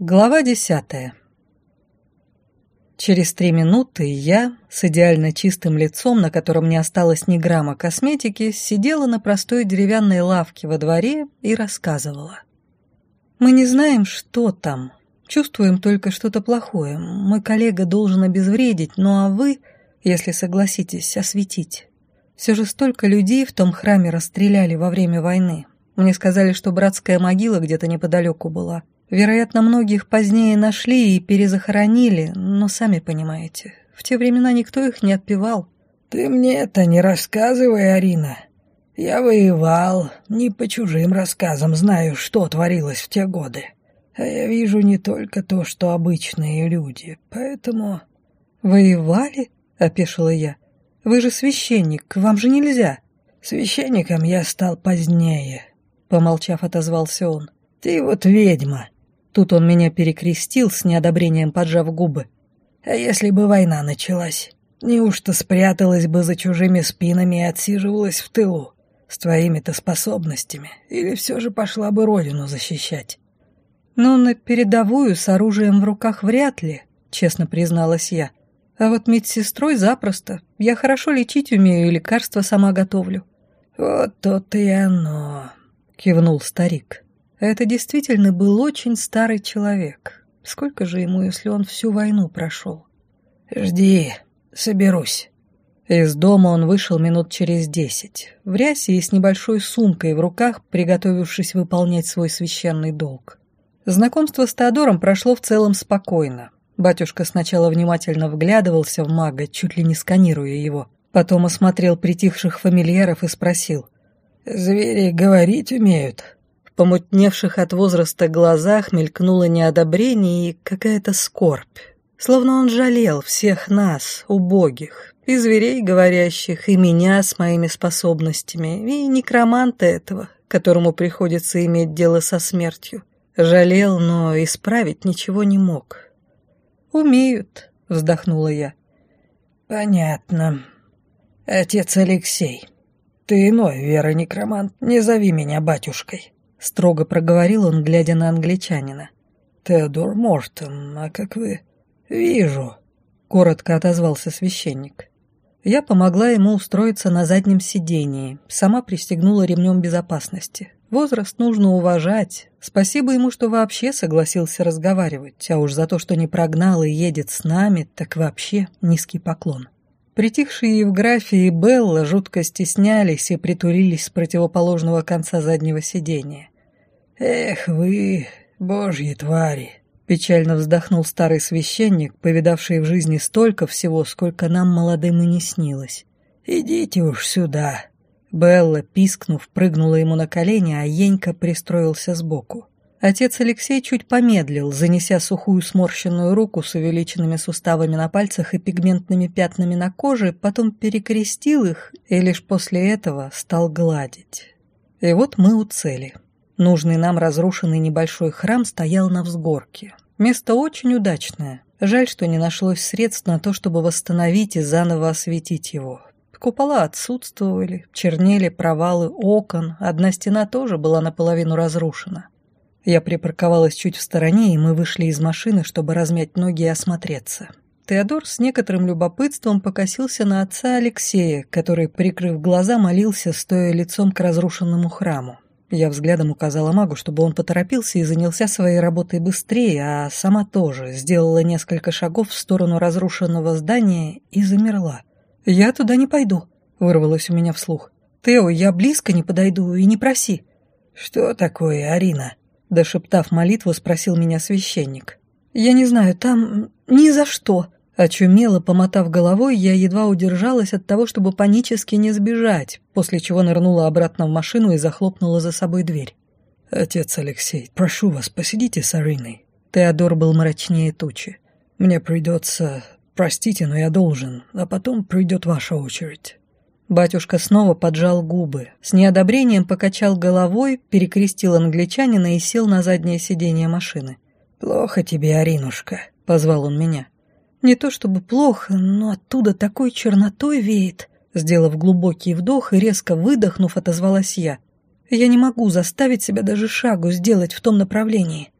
Глава десятая. Через три минуты я, с идеально чистым лицом, на котором не осталось ни грамма косметики, сидела на простой деревянной лавке во дворе и рассказывала. «Мы не знаем, что там. Чувствуем только что-то плохое. Мой коллега должен обезвредить, ну а вы, если согласитесь, осветить. Все же столько людей в том храме расстреляли во время войны. Мне сказали, что братская могила где-то неподалеку была». Вероятно, многих позднее нашли и перезахоронили, но сами понимаете, в те времена никто их не отпевал. «Ты мне это не рассказывай, Арина. Я воевал, не по чужим рассказам знаю, что творилось в те годы. А я вижу не только то, что обычные люди, поэтому...» «Воевали?» — опешила я. «Вы же священник, вам же нельзя». «Священником я стал позднее», — помолчав, отозвался он. «Ты вот ведьма, Тут он меня перекрестил, с неодобрением поджав губы. «А если бы война началась? Неужто спряталась бы за чужими спинами и отсиживалась в тылу? С твоими-то способностями? Или все же пошла бы родину защищать?» «Ну, на передовую с оружием в руках вряд ли», — честно призналась я. «А вот медсестрой запросто. Я хорошо лечить умею и лекарства сама готовлю». «Вот то-то и оно», — кивнул старик. Это действительно был очень старый человек. Сколько же ему, если он всю войну прошел? «Жди, соберусь». Из дома он вышел минут через десять, в рясе и с небольшой сумкой в руках, приготовившись выполнять свой священный долг. Знакомство с Теодором прошло в целом спокойно. Батюшка сначала внимательно вглядывался в мага, чуть ли не сканируя его. Потом осмотрел притихших фамильяров и спросил. «Звери говорить умеют?» Помутневших от возраста глазах мелькнуло неодобрение и какая-то скорбь. Словно он жалел всех нас, убогих, и зверей говорящих, и меня с моими способностями, и некроманта этого, которому приходится иметь дело со смертью. Жалел, но исправить ничего не мог. «Умеют», — вздохнула я. «Понятно. Отец Алексей, ты иной, Вера Некромант, не зови меня батюшкой». — строго проговорил он, глядя на англичанина. «Теодор Мортон, а как вы?» «Вижу», — коротко отозвался священник. Я помогла ему устроиться на заднем сидении, сама пристегнула ремнем безопасности. Возраст нужно уважать. Спасибо ему, что вообще согласился разговаривать, а уж за то, что не прогнал и едет с нами, так вообще низкий поклон. Притихшие Евграфия и Белла жутко стеснялись и притулились с противоположного конца заднего сидения. «Эх вы, божьи твари!» Печально вздохнул старый священник, повидавший в жизни столько всего, сколько нам молодым и не снилось. «Идите уж сюда!» Белла, пискнув, прыгнула ему на колени, а Енька пристроился сбоку. Отец Алексей чуть помедлил, занеся сухую сморщенную руку с увеличенными суставами на пальцах и пигментными пятнами на коже, потом перекрестил их и лишь после этого стал гладить. И вот мы у цели. Нужный нам разрушенный небольшой храм стоял на взгорке. Место очень удачное. Жаль, что не нашлось средств на то, чтобы восстановить и заново осветить его. Купола отсутствовали, чернели провалы окон, одна стена тоже была наполовину разрушена. Я припарковалась чуть в стороне, и мы вышли из машины, чтобы размять ноги и осмотреться. Теодор с некоторым любопытством покосился на отца Алексея, который, прикрыв глаза, молился, стоя лицом к разрушенному храму. Я взглядом указала магу, чтобы он поторопился и занялся своей работой быстрее, а сама тоже сделала несколько шагов в сторону разрушенного здания и замерла. «Я туда не пойду», — вырвалось у меня вслух. «Тео, я близко не подойду и не проси». «Что такое, Арина?» Дошептав молитву, спросил меня священник. «Я не знаю, там... ни за что!» Очумело, помотав головой, я едва удержалась от того, чтобы панически не сбежать, после чего нырнула обратно в машину и захлопнула за собой дверь. «Отец Алексей, прошу вас, посидите с Ариной». Теодор был мрачнее тучи. «Мне придется... Простите, но я должен, а потом придет ваша очередь». Батюшка снова поджал губы, с неодобрением покачал головой, перекрестил англичанина и сел на заднее сиденье машины. «Плохо тебе, Аринушка», — позвал он меня. «Не то чтобы плохо, но оттуда такой чернотой веет», — сделав глубокий вдох и резко выдохнув, отозвалась я. «Я не могу заставить себя даже шагу сделать в том направлении».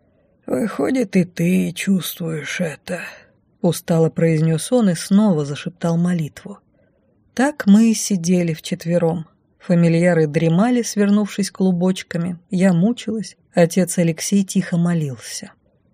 «Выходит, и ты чувствуешь это», — устало произнес он и снова зашептал молитву. Так мы и сидели вчетвером. Фамильяры дремали, свернувшись клубочками. Я мучилась, отец Алексей тихо молился.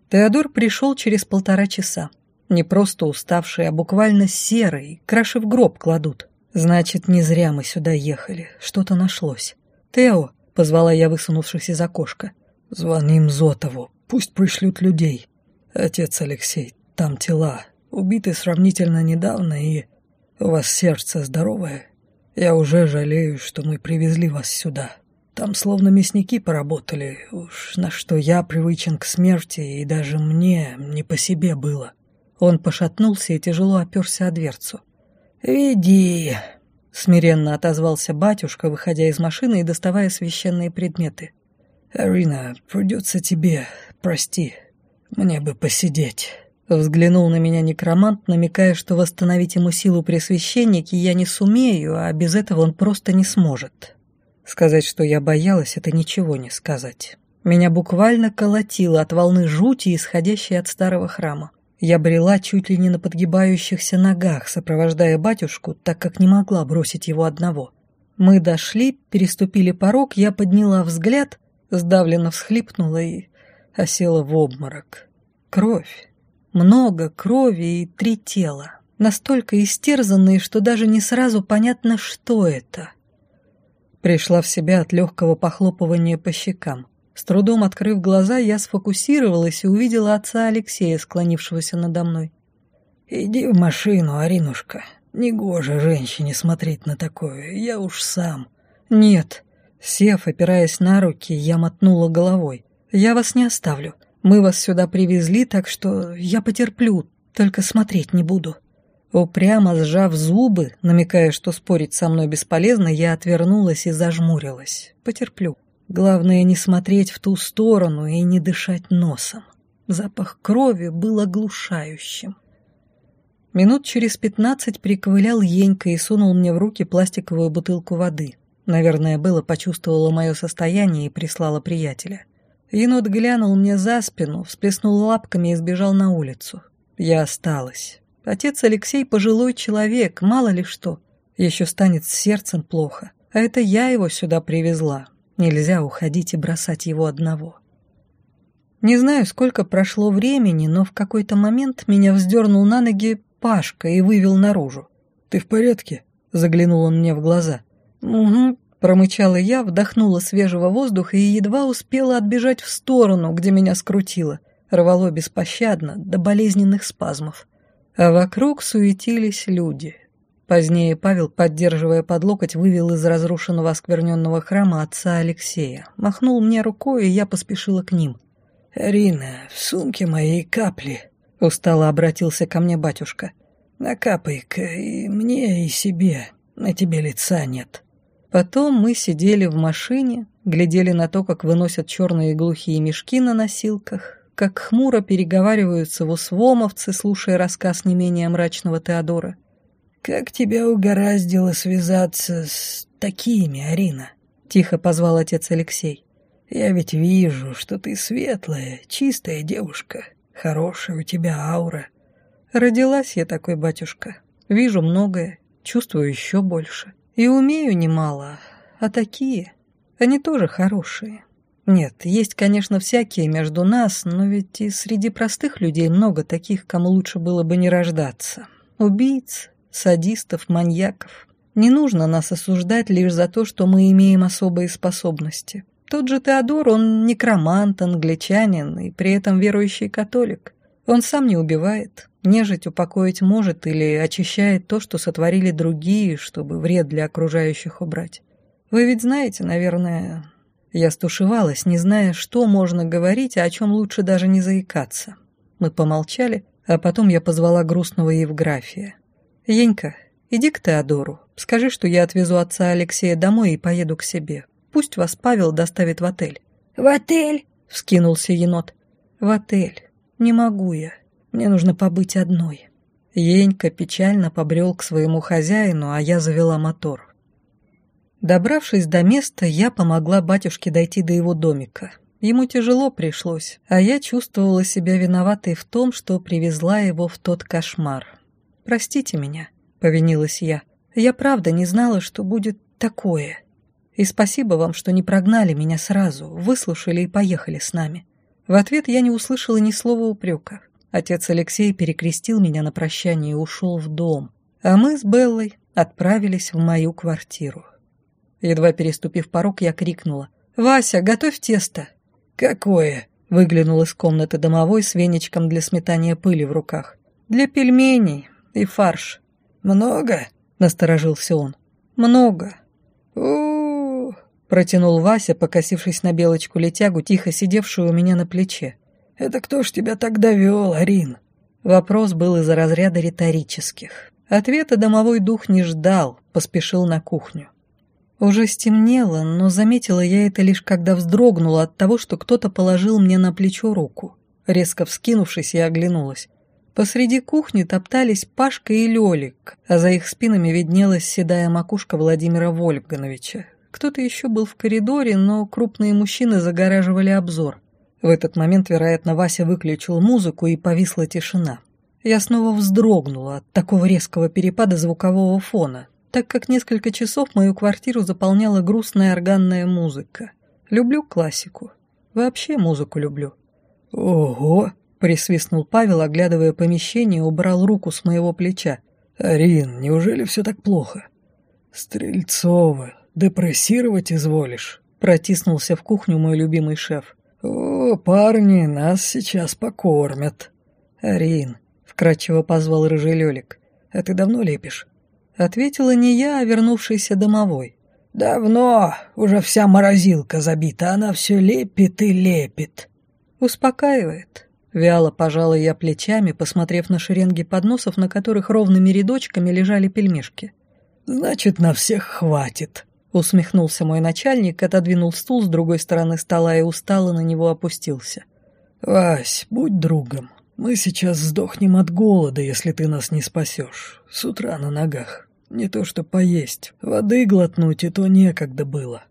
Теодор пришел через полтора часа. Не просто уставший, а буквально серый, краши в гроб кладут. Значит, не зря мы сюда ехали, что-то нашлось. «Тео», — позвала я, высунувшись из окошка, — «звоним Зотову, пусть пришлют людей. Отец Алексей, там тела, убиты сравнительно недавно, и у вас сердце здоровое. Я уже жалею, что мы привезли вас сюда. Там словно мясники поработали, уж на что я привычен к смерти, и даже мне не по себе было». Он пошатнулся и тяжело оперся о дверцу. «Веди», — смиренно отозвался батюшка, выходя из машины и доставая священные предметы. «Арина, придется тебе, прости, мне бы посидеть». Взглянул на меня некромант, намекая, что восстановить ему силу при священнике я не сумею, а без этого он просто не сможет. Сказать, что я боялась, это ничего не сказать. Меня буквально колотило от волны жути, исходящей от старого храма. Я брела чуть ли не на подгибающихся ногах, сопровождая батюшку, так как не могла бросить его одного. Мы дошли, переступили порог, я подняла взгляд, сдавленно всхлипнула и осела в обморок. Кровь. Много крови и три тела. Настолько истерзанные, что даже не сразу понятно, что это. Пришла в себя от легкого похлопывания по щекам. С трудом открыв глаза, я сфокусировалась и увидела отца Алексея, склонившегося надо мной. «Иди в машину, Аринушка. Негоже женщине смотреть на такое. Я уж сам». «Нет». Сев, опираясь на руки, я мотнула головой. «Я вас не оставлю. Мы вас сюда привезли, так что я потерплю, только смотреть не буду». Упрямо сжав зубы, намекая, что спорить со мной бесполезно, я отвернулась и зажмурилась. «Потерплю». Главное не смотреть в ту сторону и не дышать носом. Запах крови был оглушающим. Минут через пятнадцать приковылял Енька и сунул мне в руки пластиковую бутылку воды. Наверное, было почувствовала мое состояние и прислала приятеля. Енот глянул мне за спину, всплеснул лапками и сбежал на улицу. Я осталась. Отец Алексей пожилой человек, мало ли что. Еще станет с сердцем плохо. А это я его сюда привезла, Нельзя уходить и бросать его одного. Не знаю, сколько прошло времени, но в какой-то момент меня вздернул на ноги Пашка и вывел наружу. «Ты в порядке?» — заглянул он мне в глаза. «Угу», — промычала я, вдохнула свежего воздуха и едва успела отбежать в сторону, где меня скрутило. Рвало беспощадно, до болезненных спазмов. А вокруг суетились люди. Позднее Павел, поддерживая под локоть, вывел из разрушенного оскверненного храма отца Алексея. Махнул мне рукой, и я поспешила к ним. «Рина, в сумке моей капли», — устало обратился ко мне батюшка. «Накапай-ка и мне, и себе. На тебе лица нет». Потом мы сидели в машине, глядели на то, как выносят черные глухие мешки на носилках, как хмуро переговариваются усвомовцы, слушая рассказ не менее мрачного Теодора. «Как тебя угораздило связаться с такими, Арина?» — тихо позвал отец Алексей. «Я ведь вижу, что ты светлая, чистая девушка, хорошая у тебя аура». «Родилась я такой, батюшка. Вижу многое, чувствую еще больше. И умею немало, а такие, они тоже хорошие. Нет, есть, конечно, всякие между нас, но ведь и среди простых людей много таких, кому лучше было бы не рождаться. Убийц, садистов, маньяков. Не нужно нас осуждать лишь за то, что мы имеем особые способности. Тот же Теодор, он некромант, англичанин и при этом верующий католик. Он сам не убивает, нежить упокоить может или очищает то, что сотворили другие, чтобы вред для окружающих убрать. Вы ведь знаете, наверное... Я стушевалась, не зная, что можно говорить, а о чем лучше даже не заикаться. Мы помолчали, а потом я позвала грустного Евграфия. «Енька, иди к Теодору. Скажи, что я отвезу отца Алексея домой и поеду к себе. Пусть вас Павел доставит в отель». «В отель?» — вскинулся енот. «В отель. Не могу я. Мне нужно побыть одной». Енька печально побрел к своему хозяину, а я завела мотор. Добравшись до места, я помогла батюшке дойти до его домика. Ему тяжело пришлось, а я чувствовала себя виноватой в том, что привезла его в тот кошмар. «Простите меня», — повинилась я. «Я правда не знала, что будет такое. И спасибо вам, что не прогнали меня сразу, выслушали и поехали с нами». В ответ я не услышала ни слова упрека. Отец Алексей перекрестил меня на прощание и ушел в дом, а мы с Беллой отправились в мою квартиру. Едва переступив порог, я крикнула. «Вася, готовь тесто!» «Какое?» — выглянул из комнаты домовой с веничком для сметания пыли в руках. «Для пельменей и фарш». «Много?» — насторожился он. «Много». у, протянул Вася, покосившись на белочку-летягу, тихо сидевшую у меня на плече. «Это кто ж тебя так довел, Арин?» Вопрос был из-за разряда риторических. Ответа домовой дух не ждал, поспешил на кухню. Уже стемнело, но заметила я это лишь когда вздрогнула от того, что кто-то положил мне на плечо руку. Резко вскинувшись, я оглянулась. Посреди кухни топтались Пашка и Лёлик, а за их спинами виднелась седая макушка Владимира Вольфгановича. Кто-то еще был в коридоре, но крупные мужчины загораживали обзор. В этот момент, вероятно, Вася выключил музыку и повисла тишина. Я снова вздрогнула от такого резкого перепада звукового фона, так как несколько часов мою квартиру заполняла грустная органная музыка. Люблю классику. Вообще музыку люблю. «Ого!» — присвистнул Павел, оглядывая помещение, убрал руку с моего плеча. «Арин, неужели все так плохо?» «Стрельцова, депрессировать изволишь?» — протиснулся в кухню мой любимый шеф. «О, парни, нас сейчас покормят». «Арин», — вкратчиво позвал рыжий «а ты давно лепишь?» Ответила не я, а вернувшийся домовой. «Давно, уже вся морозилка забита, она все лепит и лепит». «Успокаивает». Вяло пожала я плечами, посмотрев на шеренги подносов, на которых ровными рядочками лежали пельмешки. «Значит, на всех хватит», — усмехнулся мой начальник, отодвинул стул с другой стороны стола и устало на него опустился. «Вась, будь другом. Мы сейчас сдохнем от голода, если ты нас не спасешь. С утра на ногах. Не то что поесть. Воды глотнуть и то некогда было.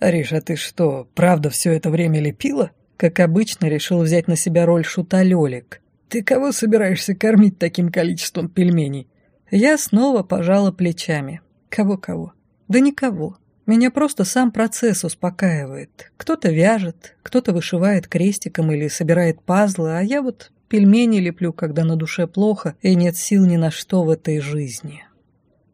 Ариш, а ты что, правда все это время лепила? Как обычно, решил взять на себя роль шута Лёлик. Ты кого собираешься кормить таким количеством пельменей? Я снова пожала плечами. Кого-кого? Да никого. Меня просто сам процесс успокаивает. Кто-то вяжет, кто-то вышивает крестиком или собирает пазлы, а я вот Пельмени леплю, когда на душе плохо и нет сил ни на что в этой жизни.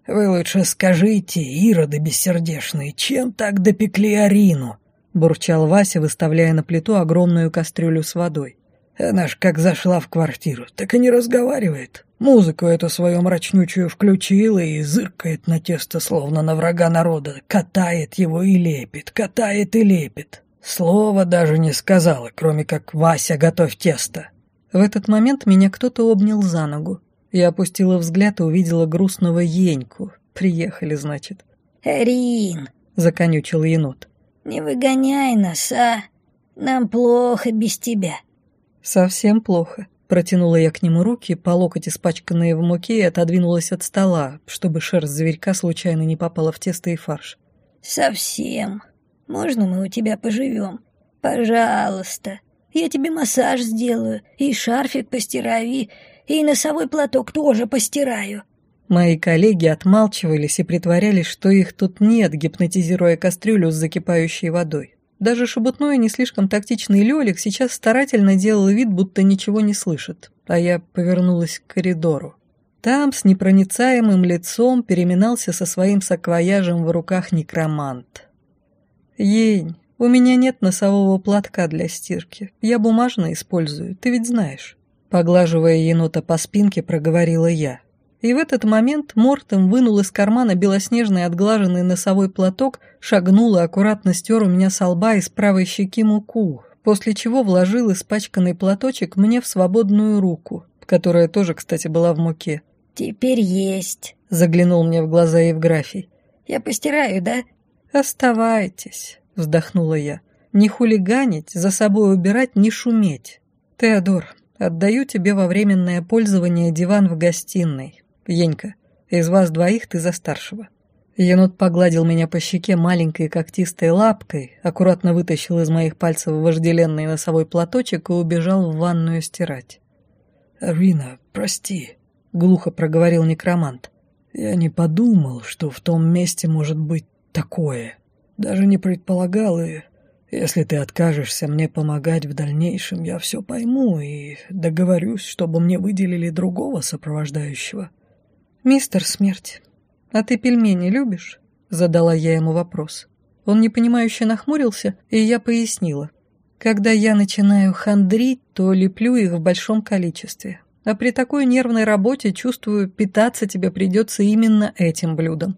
«Вы лучше скажите, ироды бессердечные, чем так допекли Арину?» — бурчал Вася, выставляя на плиту огромную кастрюлю с водой. «Она ж как зашла в квартиру, так и не разговаривает. Музыку эту свою мрачнючую включила и зыркает на тесто, словно на врага народа, катает его и лепит, катает и лепит. Слова даже не сказала, кроме как «Вася, готовь тесто». В этот момент меня кто-то обнял за ногу. Я опустила взгляд и увидела грустного Еньку. Приехали, значит. «Рин!» — законючил енот. «Не выгоняй нас, а? Нам плохо без тебя». «Совсем плохо». Протянула я к нему руки, по локоть испачканные в муке, и отодвинулась от стола, чтобы шерсть зверька случайно не попала в тесто и фарш. «Совсем. Можно мы у тебя поживем? Пожалуйста». Я тебе массаж сделаю, и шарфик постираю, и, и носовой платок тоже постираю». Мои коллеги отмалчивались и притворялись, что их тут нет, гипнотизируя кастрюлю с закипающей водой. Даже шебутной не слишком тактичный Лёлик сейчас старательно делал вид, будто ничего не слышит, а я повернулась к коридору. Там с непроницаемым лицом переминался со своим саквояжем в руках некромант. «Ень, у меня нет носового платка для стирки. Я бумажный использую, ты ведь знаешь. Поглаживая енота по спинке, проговорила я. И в этот момент Мортем вынул из кармана белоснежный отглаженный носовой платок, шагнул и аккуратно стер у меня со лба из правой щеки муку, после чего вложил испачканный платочек мне в свободную руку, которая тоже, кстати, была в муке. «Теперь есть», — заглянул мне в глаза Евграфий. «Я постираю, да?» «Оставайтесь». — вздохнула я. «Не хулиганить, за собой убирать, не шуметь. Теодор, отдаю тебе во временное пользование диван в гостиной. Енька, из вас двоих ты за старшего». Енот погладил меня по щеке маленькой когтистой лапкой, аккуратно вытащил из моих пальцев вожделенный носовой платочек и убежал в ванную стирать. «Арина, прости», — глухо проговорил некромант. «Я не подумал, что в том месте может быть такое. Даже не предполагал, и если ты откажешься мне помогать в дальнейшем, я все пойму и договорюсь, чтобы мне выделили другого сопровождающего». «Мистер Смерть, а ты пельмени любишь?» — задала я ему вопрос. Он непонимающе нахмурился, и я пояснила. Когда я начинаю хандрить, то леплю их в большом количестве. А при такой нервной работе, чувствую, питаться тебе придется именно этим блюдом.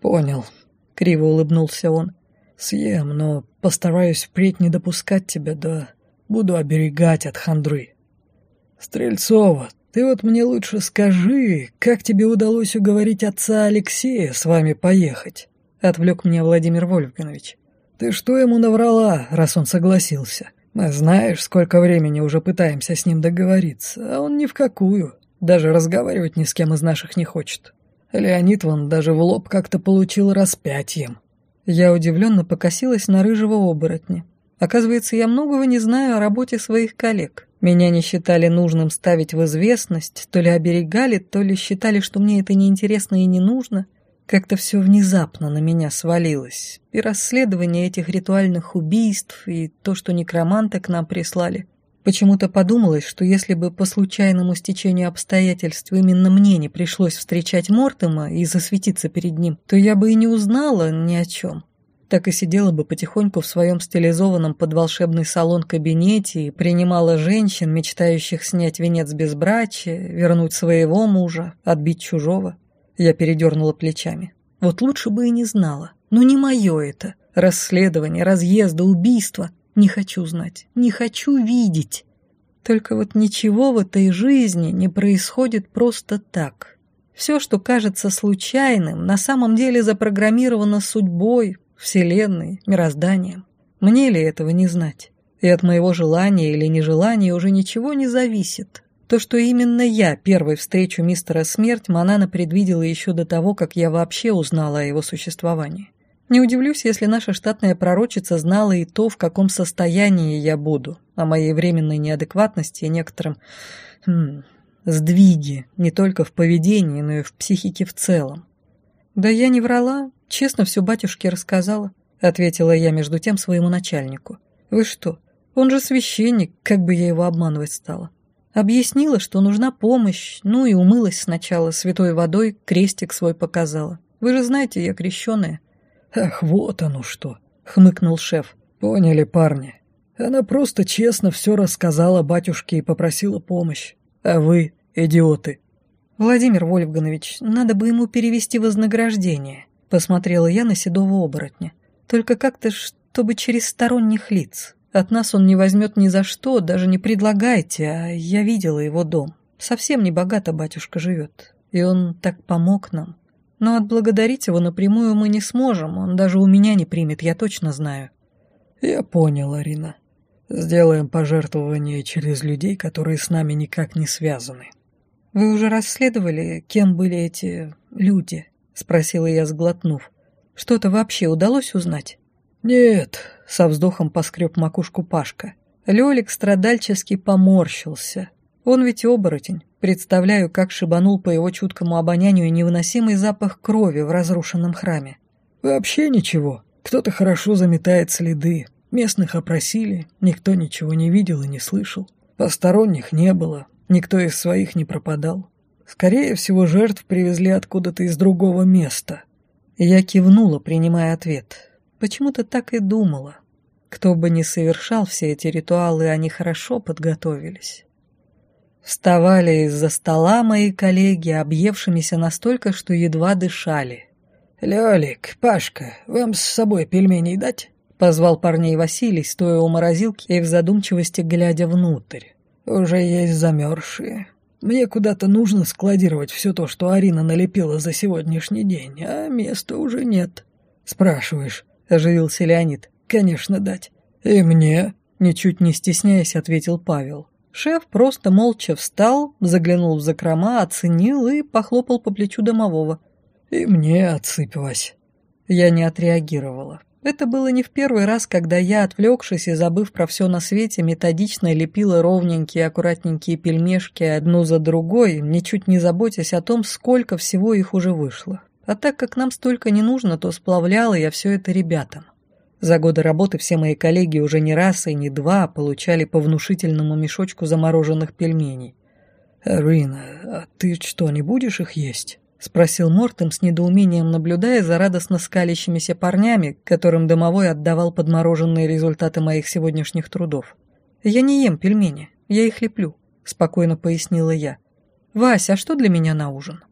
«Понял», — криво улыбнулся он. «Съем, но постараюсь впредь не допускать тебя, да буду оберегать от хандры». «Стрельцова, ты вот мне лучше скажи, как тебе удалось уговорить отца Алексея с вами поехать?» — отвлек меня Владимир Вольфганович. Ты что ему наврала, раз он согласился? Мы знаешь, сколько времени уже пытаемся с ним договориться, а он ни в какую. Даже разговаривать ни с кем из наших не хочет. Леонид вон даже в лоб как-то получил распятием. Я удивленно покосилась на рыжего оборотня. Оказывается, я многого не знаю о работе своих коллег. Меня не считали нужным ставить в известность, то ли оберегали, то ли считали, что мне это неинтересно и не нужно — как-то все внезапно на меня свалилось. И расследование этих ритуальных убийств, и то, что некроманты к нам прислали. Почему-то подумалось, что если бы по случайному стечению обстоятельств именно мне не пришлось встречать Мортема и засветиться перед ним, то я бы и не узнала ни о чем. Так и сидела бы потихоньку в своем стилизованном под волшебный салон кабинете и принимала женщин, мечтающих снять венец безбрачия, вернуть своего мужа, отбить чужого. Я передернула плечами. Вот лучше бы и не знала. Но не мое это. Расследование, разъезды, убийства. Не хочу знать. Не хочу видеть. Только вот ничего в этой жизни не происходит просто так. Все, что кажется случайным, на самом деле запрограммировано судьбой, вселенной, мирозданием. Мне ли этого не знать? И от моего желания или нежелания уже ничего не зависит. То, что именно я первой встречу мистера Смерть, Манана предвидела еще до того, как я вообще узнала о его существовании. Не удивлюсь, если наша штатная пророчица знала и то, в каком состоянии я буду, о моей временной неадекватности и некотором хм, сдвиге, не только в поведении, но и в психике в целом. «Да я не врала, честно все батюшке рассказала», — ответила я между тем своему начальнику. «Вы что, он же священник, как бы я его обманывать стала?» Объяснила, что нужна помощь, ну и умылась сначала святой водой, крестик свой показала. Вы же знаете, я крещеная. «Ах, вот оно что!» — хмыкнул шеф. «Поняли, парни. Она просто честно все рассказала батюшке и попросила помощь. А вы — идиоты». «Владимир Вольфганович, надо бы ему перевести вознаграждение», — посмотрела я на седого оборотня. «Только как-то, чтобы через сторонних лиц». От нас он не возьмет ни за что, даже не предлагайте, а я видела его дом. Совсем не богато батюшка живет, и он так помог нам. Но отблагодарить его напрямую мы не сможем, он даже у меня не примет, я точно знаю». «Я понял, Арина. Сделаем пожертвование через людей, которые с нами никак не связаны». «Вы уже расследовали, кем были эти люди?» — спросила я, сглотнув. «Что-то вообще удалось узнать?» «Нет», — со вздохом поскреб макушку Пашка. Лёлик страдальчески поморщился. Он ведь оборотень. Представляю, как шибанул по его чуткому обонянию невыносимый запах крови в разрушенном храме. «Вообще ничего. Кто-то хорошо заметает следы. Местных опросили, никто ничего не видел и не слышал. Посторонних не было, никто из своих не пропадал. Скорее всего, жертв привезли откуда-то из другого места». Я кивнула, принимая ответ. Почему-то так и думала. Кто бы ни совершал все эти ритуалы, они хорошо подготовились. Вставали из-за стола мои коллеги, объевшимися настолько, что едва дышали. «Лёлик, Пашка, вам с собой пельменей дать?» — позвал парней Василий, стоя у морозилки и в задумчивости глядя внутрь. «Уже есть замерзшие. Мне куда-то нужно складировать все то, что Арина налепила за сегодняшний день, а места уже нет. Спрашиваешь, оживился Леонид. «Конечно дать». «И мне?» Ничуть не стесняясь, ответил Павел. Шеф просто молча встал, заглянул в закрома, оценил и похлопал по плечу домового. И мне отсыпь, Вась». Я не отреагировала. Это было не в первый раз, когда я, отвлекшись и забыв про все на свете, методично лепила ровненькие аккуратненькие пельмешки одну за другой, ничуть не заботясь о том, сколько всего их уже вышло. А так как нам столько не нужно, то сплавляла я все это ребятам. За годы работы все мои коллеги уже не раз и не два получали по внушительному мешочку замороженных пельменей. «Рина, а ты что, не будешь их есть?» — спросил Мортем с недоумением, наблюдая за радостно скалящимися парнями, которым домовой отдавал подмороженные результаты моих сегодняшних трудов. «Я не ем пельмени, я их леплю», — спокойно пояснила я. «Вася, а что для меня на ужин?»